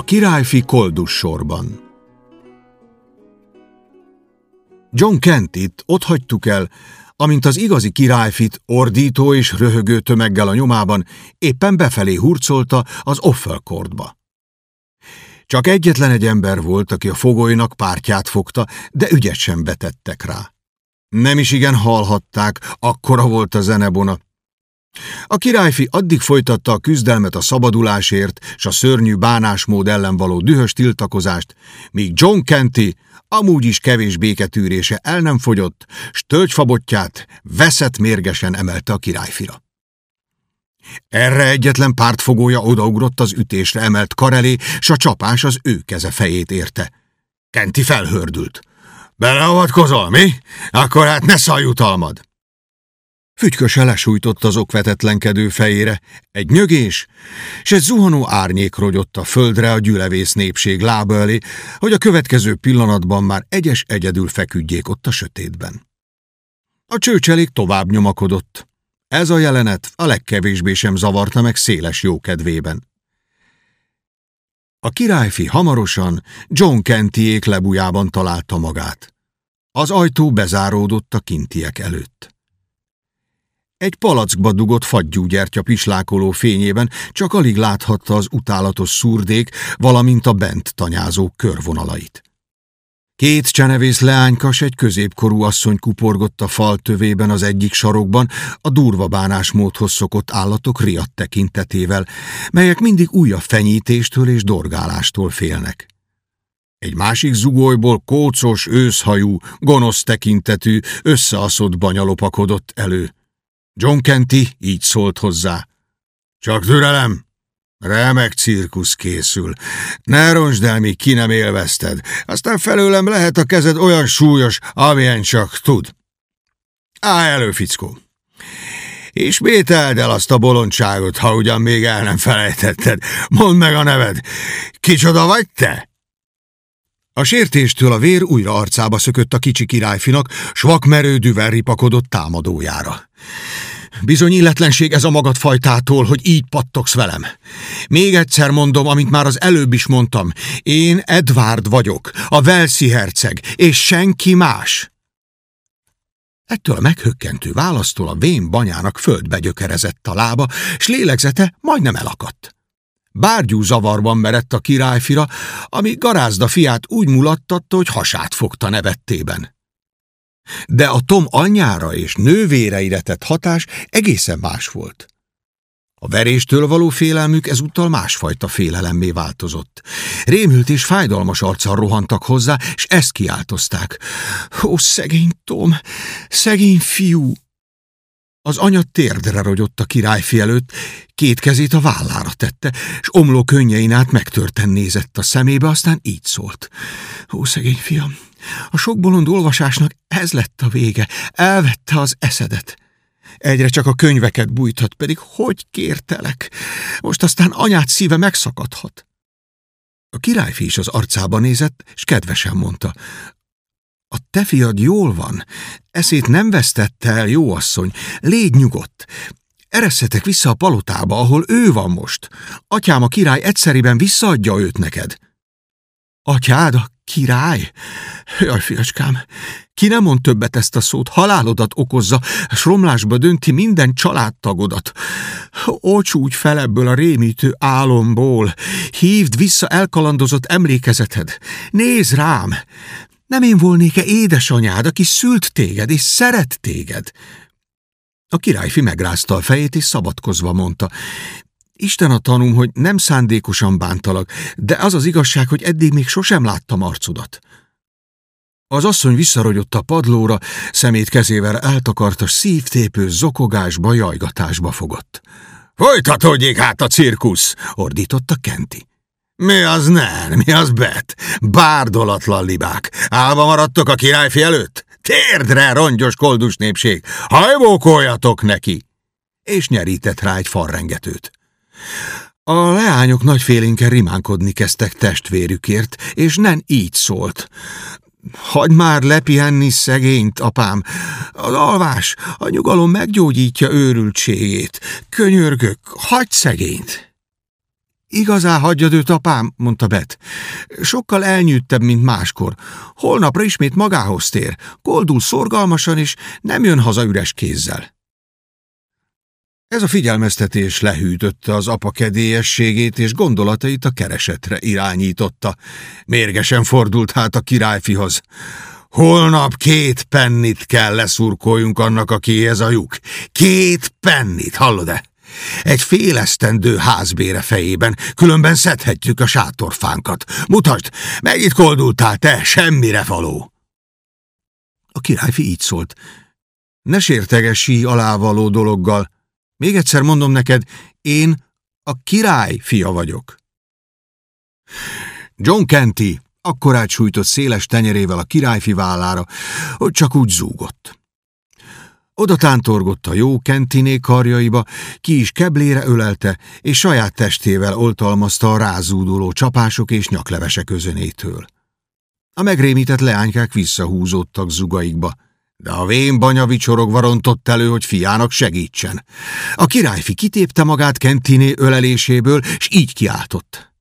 A királyfi koldus sorban John Kentit ott hagytuk el, amint az igazi királyfit ordító és röhögő tömeggel a nyomában éppen befelé hurcolta az Offelkordba. Csak egyetlen egy ember volt, aki a fogolynak pártját fogta, de ügyet sem betettek rá. Nem is igen hallhatták, akkora volt a zenebona. A királyfi addig folytatta a küzdelmet a szabadulásért és a szörnyű bánásmód ellen való dühös tiltakozást, míg John Kenty amúgy is kevés béketűrése el nem fogyott, s tölgyfabotját veszett mérgesen emelte a királyfira. Erre egyetlen pártfogója odaugrott az ütésre emelt karelé, s a csapás az ő keze fejét érte. Kenti felhördült. Beleavatkozol, mi? Akkor hát ne szaljutalmad! Fügyköse lesújtott az okvetetlenkedő fejére, egy nyögés, s egy zuhanó árnyék rogyott a földre a gyülevész népség lába elé, hogy a következő pillanatban már egyes egyedül feküdjék ott a sötétben. A csőcselék tovább nyomakodott. Ez a jelenet a legkevésbé sem zavarta meg széles jókedvében. A királyfi hamarosan John Kentiék lebujában találta magát. Az ajtó bezáródott a kintiek előtt. Egy palackba dugott fagyúgyertya pislákoló fényében csak alig láthatta az utálatos szurdék, valamint a bent tanyázó körvonalait. Két csenevész leánykas egy középkorú asszony kuporgott a fal tövében az egyik sarokban, a durva bánásmódhoz szokott állatok riadt tekintetével, melyek mindig újabb fenyítéstől és dorgálástól félnek. Egy másik zugolyból kócos, őszhajú, gonosz tekintetű, összeaszott banya lopakodott elő. John Kenty így szólt hozzá. Csak türelem, remek cirkusz készül. Ne roncsd el, míg ki nem élvezted. Aztán felőlem lehet a kezed olyan súlyos, amilyen csak tud. Állj elő, fickó! Ismételd el azt a bolondságot, ha ugyan még el nem felejtetted. Mondd meg a neved. Kicsoda vagy te? A sértéstől a vér újra arcába szökött a kicsi királyfinak, s vakmerő düvel ripakodott támadójára. Bizony illetlenség ez a magadfajtától, hogy így pattogsz velem. Még egyszer mondom, amint már az előbb is mondtam, én Edvard vagyok, a Velszi herceg, és senki más. Ettől a meghökkentő választól a vén banyának földbe gyökerezett a lába, s lélegzete majdnem elakadt. Bárgyú zavarban merett a királyfira, ami garázda fiát úgy mulattatta, hogy hasát fogta nevettében. De a Tom anyjára és nővéreire tett hatás egészen más volt. A veréstől való félelmük ezúttal másfajta félelemmé változott. Rémült és fájdalmas arccal rohantak hozzá, és ezt kiáltozták. Ó, szegény Tom, szegény fiú! Az anya térdre rogyott a királyfi előtt, két kezét a vállára tette, és omló könnyein át megtörten nézett a szemébe, aztán így szólt. Ó, szegény fiam, a sok bolond olvasásnak ez lett a vége, elvette az eszedet. Egyre csak a könyveket bújthat, pedig hogy kértelek? Most aztán anyát szíve megszakadhat. A királyfi is az arcába nézett, és kedvesen mondta, a te fiad jól van, eszét nem vesztette el, jó asszony, légy nyugodt. Ereszetek vissza a palotába, ahol ő van most. Atyám a király egyszeriben visszaadja őt neked. Atyád a király? Jaj, fiacskám, ki nem mond többet ezt a szót, halálodat okozza, s romlásba dönti minden családtagodat. Ocsúgy fel ebből a rémítő álomból, hívd vissza elkalandozott emlékezeted, nézd rám, nem én volnék-e édesanyád, aki szült téged és szeret téged? A királyfi megrázta a fejét, és szabadkozva mondta, Isten a tanúm, hogy nem szándékosan bántalak, de az az igazság, hogy eddig még sosem láttam arcodat. Az asszony visszarogyott a padlóra, szemét kezével eltakartas szívtépő zokogásba, jajgatásba fogott. Folytatódjék hát a cirkusz, ordította Kenti. Mi az nem, mi az bet? Bárdolatlan libák. Álva maradtok a királyfi előtt? Térdre, rongyos koldus népség! Hajbókoljatok neki! És nyerített rá egy farrengetőt. A leányok nagyfélénken rimánkodni kezdtek testvérükért, és nem így szólt. Hagy már lepihenni szegényt, apám. Az alvás, a nyugalom meggyógyítja őrültségét. Könyörgök, hagyd szegényt! Igazán hagyjad őt, apám, mondta Bet. Sokkal elnyűttebb, mint máskor. Holnapra ismét magához tér, koldul szorgalmasan, és nem jön haza üres kézzel. Ez a figyelmeztetés lehűtötte az apa kedélyességét, és gondolatait a keresetre irányította. Mérgesen fordult hát a királyfihoz. Holnap két pennit kell leszurkoljunk annak, aki ez a lyuk. Két pennit, hallod-e? Egy félesztendő házbére fejében, különben szedhetjük a sátorfánkat. Mutasd, mennyit koldultál te, semmire való! A királyfi így szólt. Ne sértegessí alávaló dologgal. Még egyszer mondom neked, én a király fia vagyok. John Kenty akkor átsújtott széles tenyerével a királyfi vállára, hogy csak úgy zúgott. Oda tántorgott a jó Kentiné karjaiba, ki is keblére ölelte, és saját testével oltalmazta a rázúduló csapások és nyaklevesek közönétől. A megrémített leánykák visszahúzódtak zugaikba, de a vén banya vicsorogva rontott elő, hogy fiának segítsen. A királyfi kitépte magát Kentiné öleléséből, és így kiáltott.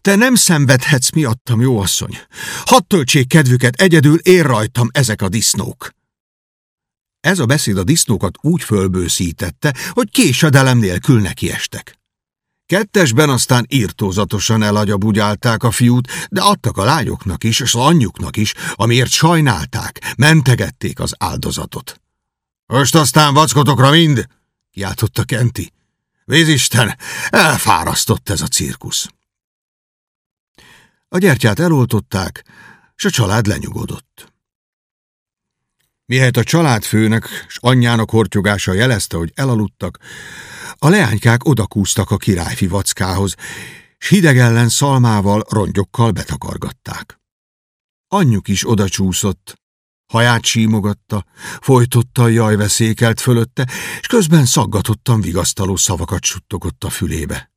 Te nem szenvedhetsz miattam, jó asszony. Hadd töltsék kedvüket, egyedül ér rajtam ezek a disznók. Ez a beszéd a disznókat úgy fölbőszítette, hogy késedelem nélkül nekiestek. Kettesben aztán írtózatosan elagyabugyálták a fiút, de adtak a lányoknak is, és anyjuknak is, amiért sajnálták, mentegették az áldozatot. Most aztán vackotokra mind, kiáltotta Kenti. Vízisten, elfárasztott ez a cirkusz. A gyertyát eloltották, és a család lenyugodott. Mihelyt a családfőnek s anyjának hortyogása jelezte, hogy elaludtak, a leánykák odakúztak a királyfi vackához, s hideg ellen szalmával, rongyokkal betakargatták. Anyjuk is odacsúszott, haját símogatta, folytotta a jajveszékelt fölötte, és közben szaggatottan vigasztaló szavakat suttogott a fülébe.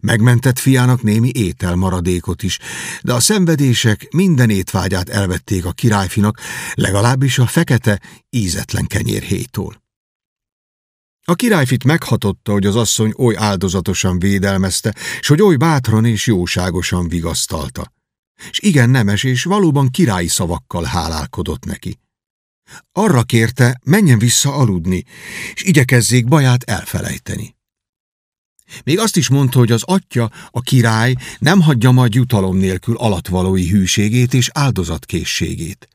Megmentett fiának némi étel maradékot is, de a szenvedések minden étvágyát elvették a királyfinak, legalábbis a fekete, ízetlen kenyérhéjtól. A királyfit meghatotta, hogy az asszony oly áldozatosan védelmezte, s hogy oly bátran és jóságosan vigasztalta. És igen nemes és valóban királyi szavakkal hálálkodott neki. Arra kérte, menjen vissza aludni, és igyekezzék baját elfelejteni. Még azt is mondta, hogy az atya, a király nem hagyja majd jutalom nélkül alatvalói hűségét és áldozatkészségét.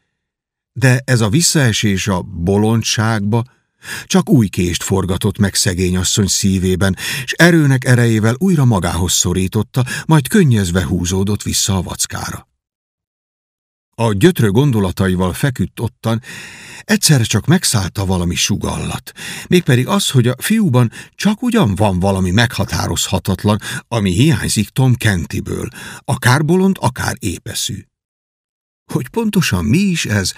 De ez a visszaesés a bolondságba csak új kést forgatott meg szegény asszony szívében, és erőnek erejével újra magához szorította, majd könnyezve húzódott vissza a vackára. A gyötrő gondolataival feküdt ottan, egyszerre csak megszállta valami sugallat, mégpedig az, hogy a fiúban csak ugyan van valami meghatározhatatlan, ami hiányzik Tom Kentiből, akár bolond, akár épeszű. Hogy pontosan mi is ez,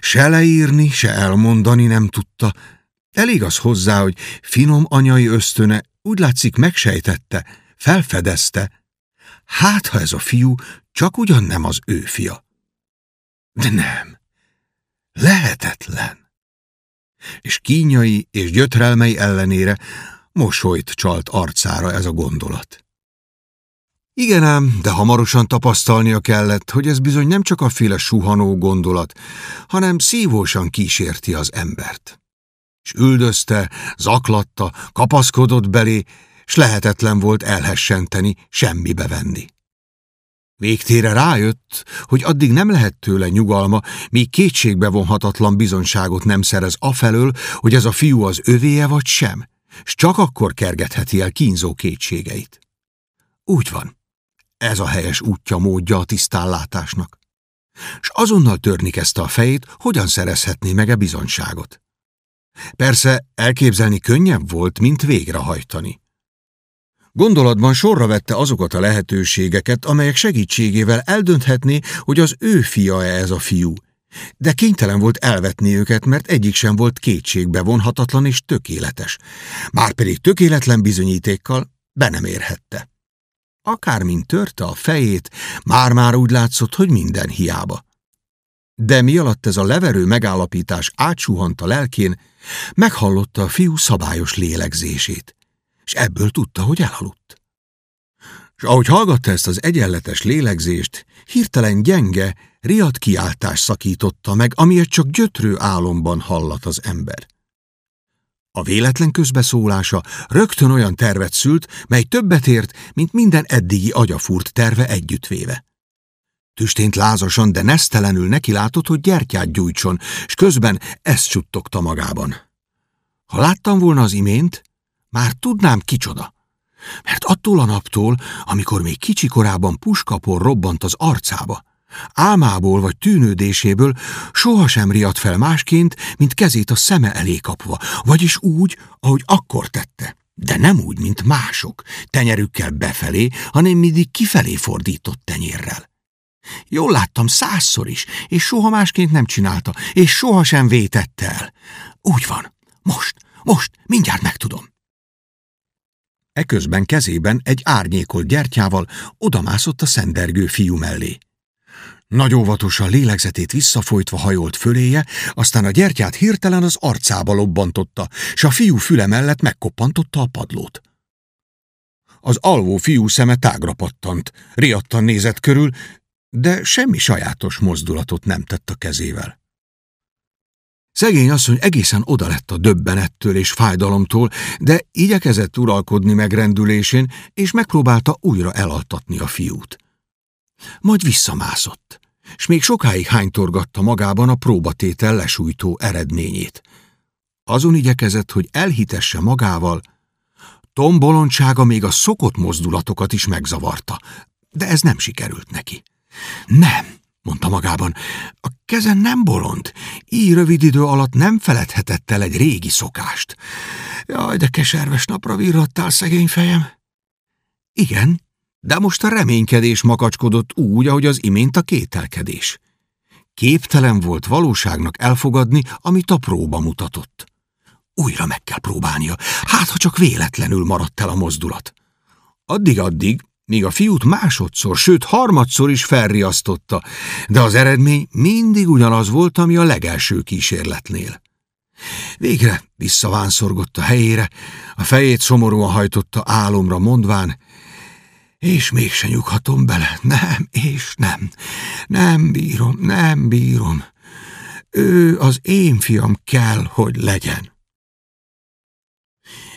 se leírni, se elmondani nem tudta. Elég az hozzá, hogy finom anyai ösztöne úgy látszik megsejtette, felfedezte. Hát, ha ez a fiú csak ugyan nem az ő fia. De nem. Lehetetlen. És kínjai és gyötrelmei ellenére mosolyt csalt arcára ez a gondolat. Igen ám, de hamarosan tapasztalnia kellett, hogy ez bizony nem csak a féle suhanó gondolat, hanem szívósan kísérti az embert. És üldözte, zaklatta, kapaszkodott belé, s lehetetlen volt elhessenteni, semmibe venni. Végtére rájött, hogy addig nem lehet tőle nyugalma, míg kétségbe vonhatatlan bizonyságot nem szerez afelől, hogy ez a fiú az övéje vagy sem, s csak akkor kergetheti el kínzó kétségeit. Úgy van. Ez a helyes útja módja a tisztánlátásnak. S azonnal törni kezdte a fejét, hogyan szerezhetné meg e bizonyságot. Persze elképzelni könnyebb volt, mint végrehajtani. Gondolatban sorra vette azokat a lehetőségeket, amelyek segítségével eldönthetné, hogy az ő fia-e ez a fiú. De kénytelen volt elvetni őket, mert egyik sem volt kétségbe vonhatatlan és tökéletes. Márpedig tökéletlen bizonyítékkal be nem érhette. Akármint törte a fejét, már-már úgy látszott, hogy minden hiába. De mi alatt ez a leverő megállapítás átsuhant a lelkén, meghallotta a fiú szabályos lélegzését és ebből tudta, hogy elaludt. és ahogy hallgatta ezt az egyenletes lélegzést, hirtelen gyenge, riadt kiáltás szakította meg, amilyet csak gyötrő álomban hallat az ember. A véletlen közbeszólása rögtön olyan tervet szült, mely többet ért, mint minden eddigi agyafúrt terve együttvéve. Tüstént lázasan, de nesztelenül neki látott, hogy gyertyát gyújtson, és közben ezt csuttogta magában. Ha láttam volna az imént, már tudnám kicsoda. Mert attól a naptól, amikor még kicsi korában puskapor robbant az arcába, álmából vagy tűnődéséből sohasem riadt fel másként, mint kezét a szeme elé kapva, vagyis úgy, ahogy akkor tette. De nem úgy, mint mások, tenyerükkel befelé, hanem mindig kifelé fordított tenyérrel. Jól láttam százszor is, és soha másként nem csinálta, és sohasem vétette el. Úgy van, most, most, mindjárt megtudom. Eközben kezében egy árnyékolt gyertyával odamászott a szendergő fiú mellé. Nagy óvatosan lélegzetét visszafolytva hajolt föléje, aztán a gyertyát hirtelen az arcába lobbantotta, s a fiú füle mellett megkoppantotta a padlót. Az alvó fiú szeme tágra pattant, riadtan nézett körül, de semmi sajátos mozdulatot nem tett a kezével. Szegény asszony egészen oda lett a döbbenettől és fájdalomtól, de igyekezett uralkodni megrendülésén, és megpróbálta újra elaltatni a fiút. Majd visszamászott, és még sokáig hánytorgatta magában a próbatétel lesújtó eredményét. Azon igyekezett, hogy elhitesse magával, Tom bolondsága még a szokott mozdulatokat is megzavarta, de ez nem sikerült neki. Nem, mondta magában, a keze nem bolond, így rövid idő alatt nem feledhetett el egy régi szokást. Jaj, de keserves napra virrattál, szegény fejem. Igen, de most a reménykedés makacskodott úgy, ahogy az imént a kételkedés. Képtelen volt valóságnak elfogadni, amit a próba mutatott. Újra meg kell próbálnia, hát ha csak véletlenül maradt el a mozdulat. Addig-addig, míg a fiút másodszor, sőt harmadszor is felriasztotta, de az eredmény mindig ugyanaz volt, ami a legelső kísérletnél. Végre visszavánszorgott a helyére, a fejét szomorúan hajtotta álomra mondván, és mégse nyughatom bele, nem, és nem, nem bírom, nem bírom. Ő az én fiam kell, hogy legyen.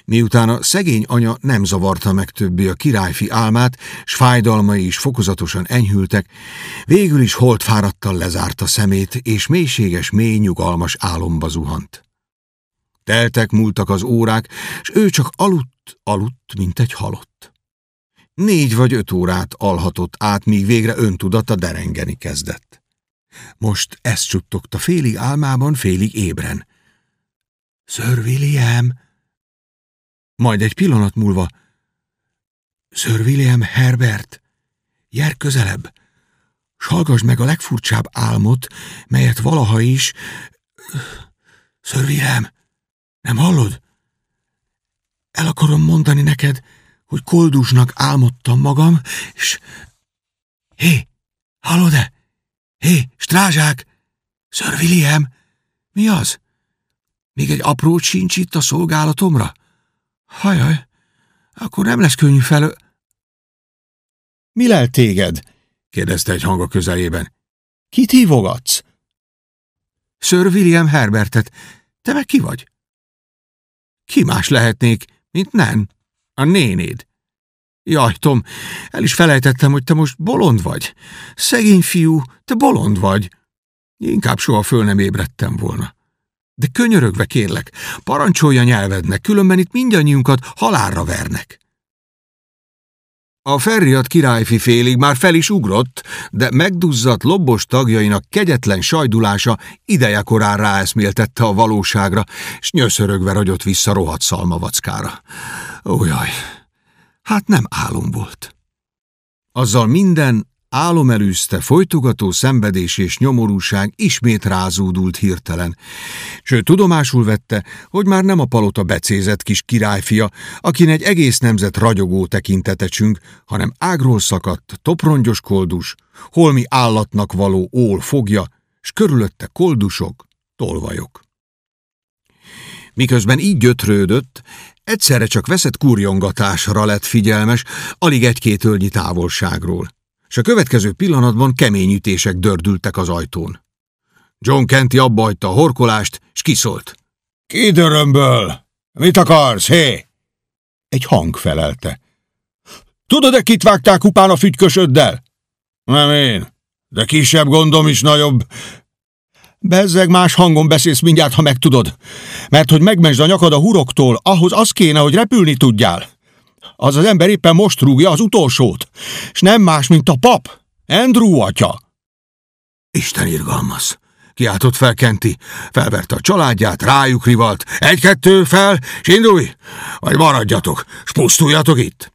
Miután a szegény anya nem zavarta meg többé a királyfi álmát, s fájdalmai is fokozatosan enyhültek, végül is holtfáradtan lezárta szemét, és mélységes, mély nyugalmas álomba zuhant. Teltek múltak az órák, s ő csak aludt, aludt, mint egy halott. Négy vagy öt órát alhatott át, míg végre öntudata derengeni kezdett. Most ezt csuttogta félig álmában, félig ébren. Sir William, majd egy pillanat múlva, Sir William Herbert, jár közelebb, s hallgass meg a legfurcsább álmot, melyet valaha is... Sir William, nem hallod? El akarom mondani neked, hogy koldusnak álmodtam magam, és... Hé, hallod-e? Hé, strázsák! Sir William, mi az? Még egy aprót sincs itt a szolgálatomra? Hajaj, akkor nem lesz könnyű felő... Mi lel téged? kérdezte egy hang a közelében. Kit hívogatsz? Sir William Herbertet. Te meg ki vagy? Ki más lehetnék, mint nem, a nénéd. Jaj, Tom, el is felejtettem, hogy te most bolond vagy. Szegény fiú, te bolond vagy. Inkább soha föl nem ébredtem volna. De könyörögve kérlek, parancsolja nyelvednek, különben itt mindannyiunkat halálra vernek. A ferriat királyfi félig már fel is ugrott, de megduzzadt lobbos tagjainak kegyetlen sajdulása idejekorán ráeszméltette a valóságra, s nyöszörögve ragyott vissza rohadt szalmavackára. Ó, jaj, hát nem álom volt. Azzal minden Álom elűzte, folytogató szenvedés és nyomorúság ismét rázódult hirtelen, sőt tudomásul vette, hogy már nem a palota becézett kis királyfia, akin egy egész nemzet ragyogó tekintetecsünk, hanem ágról szakadt, toprongyos koldus, holmi állatnak való ól fogja, s körülötte koldusok, tolvajok. Miközben így gyötrődött, egyszerre csak veszett kurjongatásra lett figyelmes, alig egy-két ölnyi távolságról, és a következő pillanatban kemény ütések dördültek az ajtón. John Kenty abba hagyta a horkolást, s kiszólt. Ki dörömből? Mit akarsz, hé? Egy hang felelte. Tudod-e, kit vágták upán a fügykösöddel? Nem én, de kisebb gondom is nagyobb. Bezzeg más hangon beszélsz mindjárt, ha megtudod. Mert hogy megmensd a nyakad a huroktól, ahhoz az kéne, hogy repülni tudjál. Az az ember éppen most rúgja az utolsót, és nem más, mint a pap, Andrew atya. Isten irgalmaz! Kiáltott fel Kenti, felverte a családját, rájuk rivalt. Egy-kettő fel, és indulj! Vagy maradjatok, s pusztuljatok itt!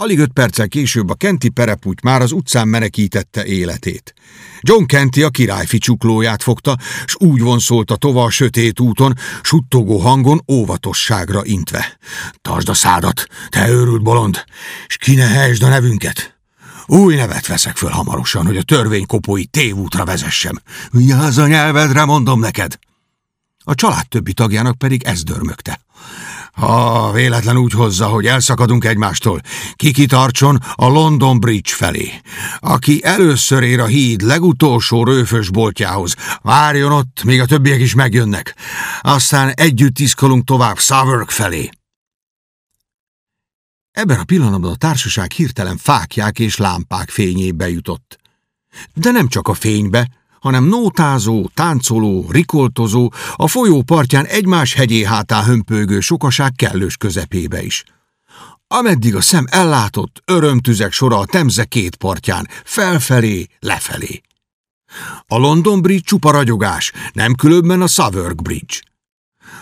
Alig öt perccel később a Kenti perepúty már az utcán menekítette életét. John Kenti a királyfi csuklóját fogta, s úgy vonszolta tova a sötét úton, suttogó hangon óvatosságra intve. Tartsd a szádat, te őrült bolond, s kinehesd a nevünket! Új nevet veszek föl hamarosan, hogy a törvénykopói tévútra vezessem. Vigyázz a nyelvedre, mondom neked! A család többi tagjának pedig ez dörmögte. Ha véletlen úgy hozza, hogy elszakadunk egymástól, kikitartson a London Bridge felé. Aki először ér a híd legutolsó rőfös boltjához, várjon ott, míg a többiek is megjönnek. Aztán együtt iszkolunk tovább Southwark felé. Ebben a pillanatban a társaság hirtelen fákják és lámpák fényébe jutott. De nem csak a fénybe, hanem nótázó, táncoló, rikoltozó, a folyó partján egymás hegyé hátá hömpölygő sokaság kellős közepébe is. Ameddig a szem ellátott, örömtüzek sora a Temze két partján, felfelé, lefelé. A London Bridge csupa ragyogás, nem különben a Southwark Bridge.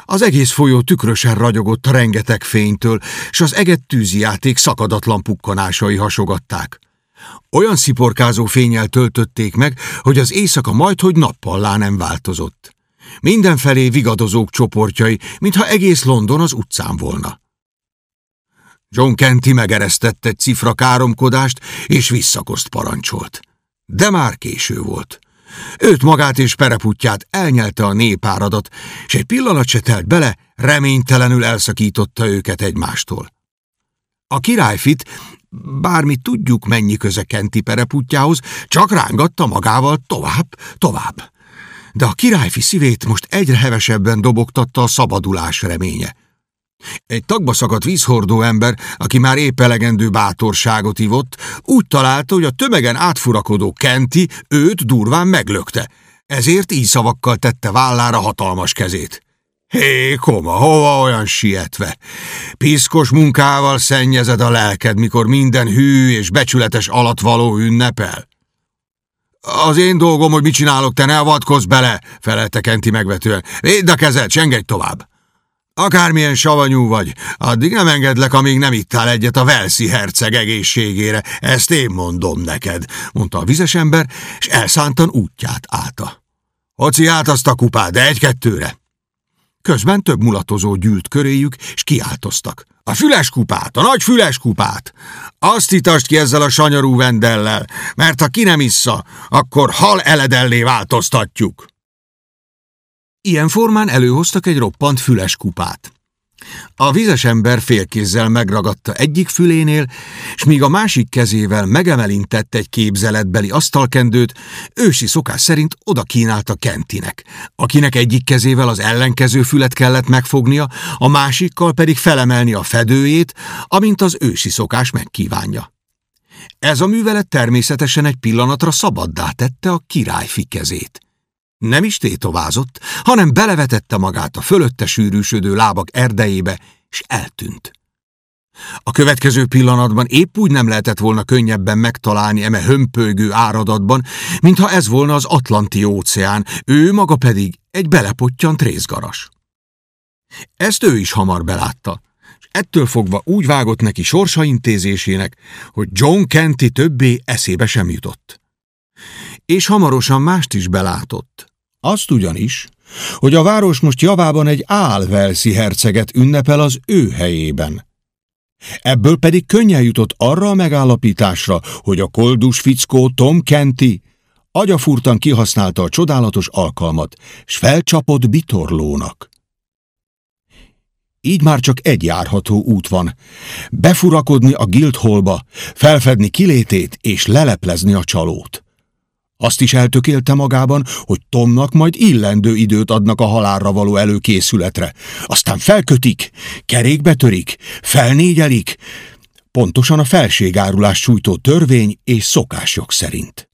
Az egész folyó tükrösen ragyogott a rengeteg fénytől, és az eget tűzijáték szakadatlan pukkanásai hasogatták. Olyan sziporkázó fényel töltötték meg, hogy az éjszaka majdhogy nappallá nem változott. Mindenfelé vigadozók csoportjai, mintha egész London az utcán volna. John Kenty megeresztett egy cifra káromkodást, és visszakoszt parancsolt. De már késő volt. Őt magát és pereputját elnyelte a népáradat, és egy pillanat se telt bele, reménytelenül elszakította őket egymástól. A királyfit bármi tudjuk mennyi köze Kenti pereputjához, csak rángatta magával tovább, tovább. De a királyfi szívét most egyre hevesebben dobogtatta a szabadulás reménye. Egy tagba szakadt vízhordó ember, aki már épp elegendő bátorságot ivott, úgy találta, hogy a tömegen átfurakodó Kenti őt durván meglökte, ezért így szavakkal tette vállára hatalmas kezét. Hé, koma, hova olyan sietve? Piszkos munkával szennyezed a lelked, mikor minden hű és becsületes való ünnepel? Az én dolgom, hogy mit csinálok, te ne avatkozz bele, felelte Kenti megvetően. Védd a kezed, engedj tovább. Akármilyen savanyú vagy, addig nem engedlek, amíg nem ittál egyet a Velszi herceg egészségére. Ezt én mondom neked, mondta a vizes ember, és elszántan útját állta. Hoci át azt a kupát, de egy-kettőre. Közben több mulatozó gyűlt köréjük, és kiáltoztak. A füles kupát, a nagy füles kupát! Azt itast ki ezzel a sanyarú vendellel, mert ha ki nem issza, akkor hal eledellé változtatjuk. Ilyen formán előhoztak egy roppant füles kupát. A vizes ember félkézzel megragadta egyik fülénél, és míg a másik kezével megemelintett egy képzeletbeli asztalkendőt, ősi szokás szerint oda kínálta Kentinek, akinek egyik kezével az ellenkező fület kellett megfognia, a másikkal pedig felemelni a fedőjét, amint az ősi szokás megkívánja. Ez a művelet természetesen egy pillanatra szabaddá tette a királyfi kezét. Nem is tétovázott, hanem belevetette magát a fölötte sűrűsödő lábak erdejébe, és eltűnt. A következő pillanatban épp úgy nem lehetett volna könnyebben megtalálni eme hömpölygő áradatban, mintha ez volna az Atlanti óceán, ő maga pedig egy belepottyant részgaras. Ezt ő is hamar belátta, és ettől fogva úgy vágott neki sorsa intézésének, hogy John Kenty többé eszébe sem jutott. És hamarosan mást is belátott. Azt ugyanis, hogy a város most javában egy álvelszi herceget ünnepel az ő helyében. Ebből pedig könnyen jutott arra a megállapításra, hogy a koldus fickó Tom Kenty agyafurtan kihasználta a csodálatos alkalmat, s felcsapott bitorlónak. Így már csak egy járható út van. Befurakodni a Guildhallba, felfedni kilétét és leleplezni a csalót. Azt is eltökélte magában, hogy Tomnak majd illendő időt adnak a halálra való előkészületre. Aztán felkötik, kerékbe törik, felnégyelik, pontosan a felségárulás sújtó törvény és szokások szerint.